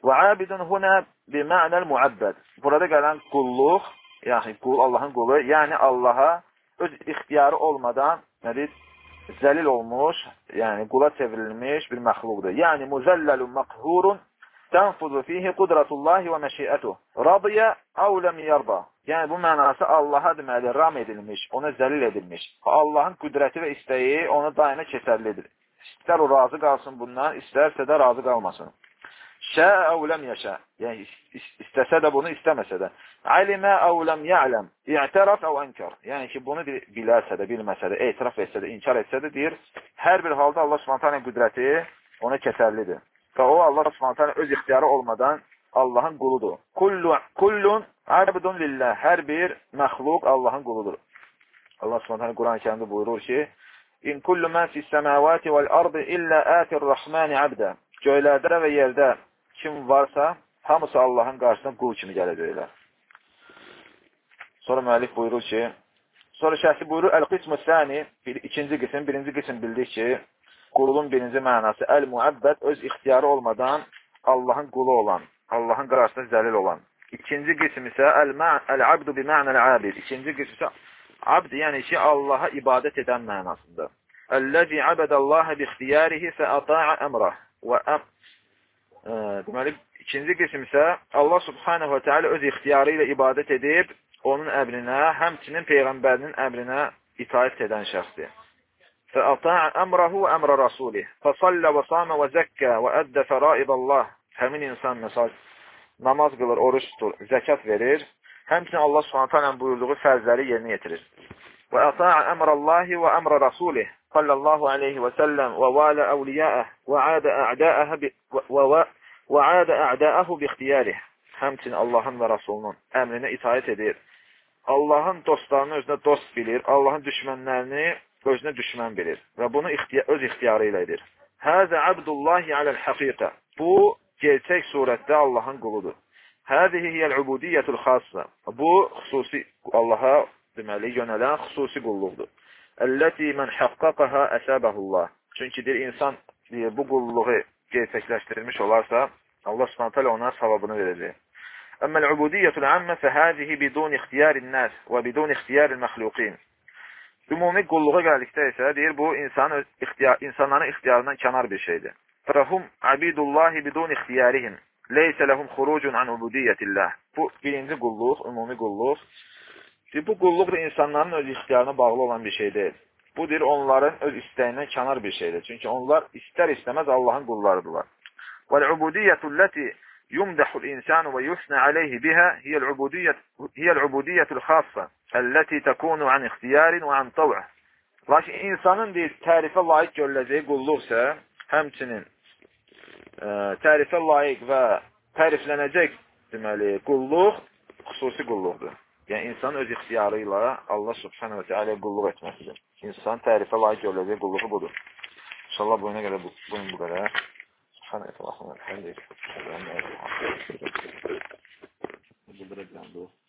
Və abidun huna bi mənəl muəbbəd. Burada gələn qulluq, yəni qul, Allahın qulu, yəni Allaha öz ixtiyarı olmadan nədir? Zəlil olmuş, yəni qula çevrilmiş bir məxluqdur. Yəni muzəlləlun məqhurun tənfuzu fihi qudratullahi və məşiyyətuh. Radiyə əv ləm yarda. Yəni bu mənası Allaha deməli ram edilmiş, ona zəlil edilmiş. Allahın qüdrəti və istəyi ona daima keçərlidir. İstər o razı qalsın bundan, istərsə də razı qalmasın. Şəə əv ləm yəşə. Yəni, istəsə də bunu, istəməsə də. Alimə əv ləm yələm. İ'təraf əv ənkar. Yəni ki, bunu bilərsə də, bilməsə də, etiraf etsə də, inkar etsə də, deyir, hər bir halda Allah subhanətənin qüdrəti ona kəsərlidir. Və o, Allah subhanətənin öz ixtiyarı olmadan Allahın quludur. Kullu, kullun abdun lillah. Hər bir məxluq Allahın quludur. Allah subhanətənin Quran-ı kərimdə buyurur ki, İn kullu mən fis səməvati vəl ardı illə ətir rəhməni abdə. Göylərdə və yerdə kim varsa, hamısı Allahın qarşısına qul kimi gələcəklər. Sonra müəllif buyurur ki, sonra şəhsi buyurur, Əl-qismü səni, ikinci qism, birinci qism bildik ki, qulun birinci mənası, əl-müəbbəd öz ixtiyarı olmadan Allahın qulu olan, Allahın qarşısında zəlil olan. İkinci qism isə əl-abdu bi mənəl-abid. İkinci qism isə abd, yəni ki, Allaha ibadət edən mənasında. Əl-ləzi abədəllaha bi ixtiyarihi fəəta'a əmrah və deməli, ikinci qism isə Allah subhanahu və teala öz ixtiyarı ilə ibadət edib, onun əmrinə, həmçinin Peyğəmbərinin əmrinə itaət edən şəxsdir. فأطاع أمره وأمر رسوله فصلى وصام وزكى وأدى فرائض الله həmin insan məsal namaz qılır, oruç tutur, zəkat verir, həmçinin Allah Subhanahu taala buyurduğu fərzləri yerinə yetirir. Və ata'a əmrallahi və əmra rasulih sallallahu alayhi və səlləm və vələ əvliya'ah və ada a'da'ahu və ada a'da'ahu bi ixtiyarih. Həmçinin Allahın və Rasulunun əmrinə itaat edir. Allahın dostlarını özünə dost bilir, Allahın düşmənlərini özünə düşmən bilir və bunu ixtiya öz ixtiyarı ilə edir. Həzə abdullahi aləl haqiqə. Bu, gerçək surətdə Allahın quludur. Həzihi hiyəl-ubudiyyətul xassa. Bu, xüsusi Allaha deməli, yönələn xüsusi qulluqdur. Əlləti mən haqqaqaha əsəbəhullah. Çünki bir insan deyir, bu qulluğu gerçəkləşdirilmiş olarsa, Allah subhanətələ ona savabını verəcək. Əmməl-ubudiyyətul əmmə fəhəzihi bidun ixtiyərin nəs və bidun ixtiyərin məxluqin. Ümumi qulluğa gəldikdə isə deyir bu insanın ixtiyar, insanların ixtiyarından kənar bir şeydir. Fəhum abidullahi bidun ixtiyarihim. Leysə ləhum xurucun an ubudiyyətillah. Bu birinci qulluq, ümumi qulluq. Deyir, bu qulluq da insanların öz ixtiyarına bağlı olan bir şey deyil. Bu deyir onların öz istəyindən kənar bir şeydir. Çünki onlar istər istəməz Allahın qullarıdırlar. Vəl-ubudiyyətullati يمدح الإنسان ويثنى عليه بها هي العبودية هي Əlləti təkunu an ixtiyarin və an tav'a. Lakin insanın deyir, tərifə layiq görüləcəyi qulluqsa, həmçinin ə, tərifə layiq və təriflənəcək deməli qulluq xüsusi qulluqdur. Yəni insan öz ixtiyarı ilə Allah subhanahu və təala qulluq etməsidir. İnsan tərifə layiq görüləcəyi qulluğu budur. İnşallah bugünə qədər bu, bugün bu qədər. Subhanallah, elhamdülillah. Bu da bir